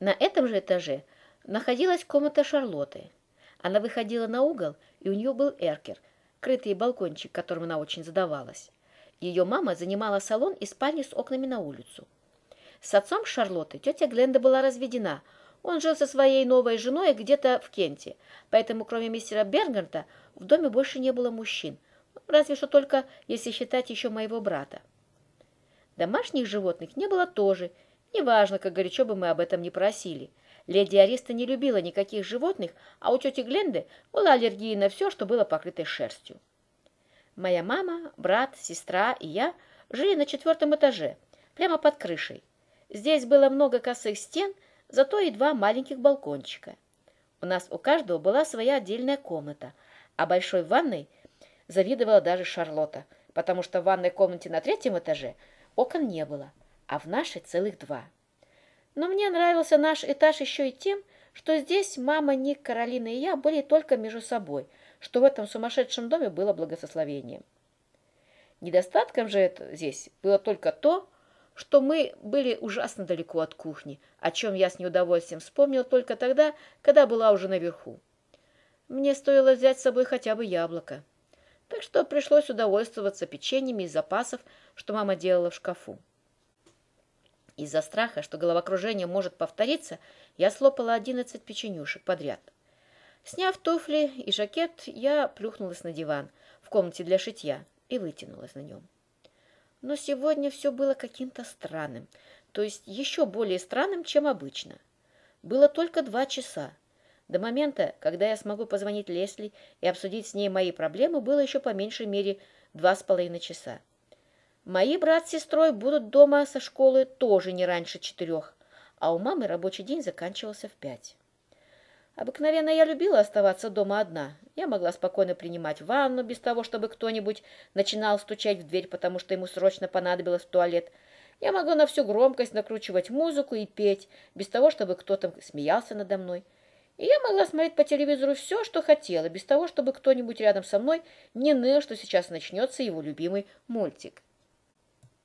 На этом же этаже находилась комната Шарлотты. Она выходила на угол, и у нее был эркер, крытый балкончик, которым она очень задавалась. Ее мама занимала салон и спальню с окнами на улицу. С отцом Шарлотты тетя Гленда была разведена. Он жил со своей новой женой где-то в Кенте, поэтому кроме мистера Бергарта в доме больше не было мужчин, разве что только, если считать еще моего брата. Домашних животных не было тоже, неважно, как горячо бы мы об этом не просили. Леди Ариста не любила никаких животных, а у тети Гленды была аллергия на все, что было покрыто шерстью. Моя мама, брат, сестра и я жили на четвертом этаже, прямо под крышей. Здесь было много косых стен, зато и два маленьких балкончика. У нас у каждого была своя отдельная комната, а большой ванной завидовала даже Шарлотта, потому что в ванной комнате на третьем этаже окон не было, а в нашей целых два. Но мне нравился наш этаж еще и тем, что здесь мама, Ник, Каролина и я были только между собой – что в этом сумасшедшем доме было благословением. Недостатком же это здесь было только то, что мы были ужасно далеко от кухни, о чем я с неудовольствием вспомнил только тогда, когда была уже наверху. Мне стоило взять с собой хотя бы яблоко. Так что пришлось удовольствоваться печеньями из запасов, что мама делала в шкафу. Из-за страха, что головокружение может повториться, я слопала одиннадцать печенюшек подряд – Сняв туфли и жакет, я плюхнулась на диван в комнате для шитья и вытянулась на нем. Но сегодня все было каким-то странным, то есть еще более странным, чем обычно. Было только два часа. До момента, когда я смогу позвонить Лесли и обсудить с ней мои проблемы, было еще по меньшей мере два с половиной часа. Мои брат с сестрой будут дома со школы тоже не раньше четырех, а у мамы рабочий день заканчивался в пять. Обыкновенно я любила оставаться дома одна. Я могла спокойно принимать ванну, без того, чтобы кто-нибудь начинал стучать в дверь, потому что ему срочно понадобилось в туалет. Я могла на всю громкость накручивать музыку и петь, без того, чтобы кто-то смеялся надо мной. И я могла смотреть по телевизору все, что хотела, без того, чтобы кто-нибудь рядом со мной не ныл, что сейчас начнется его любимый мультик.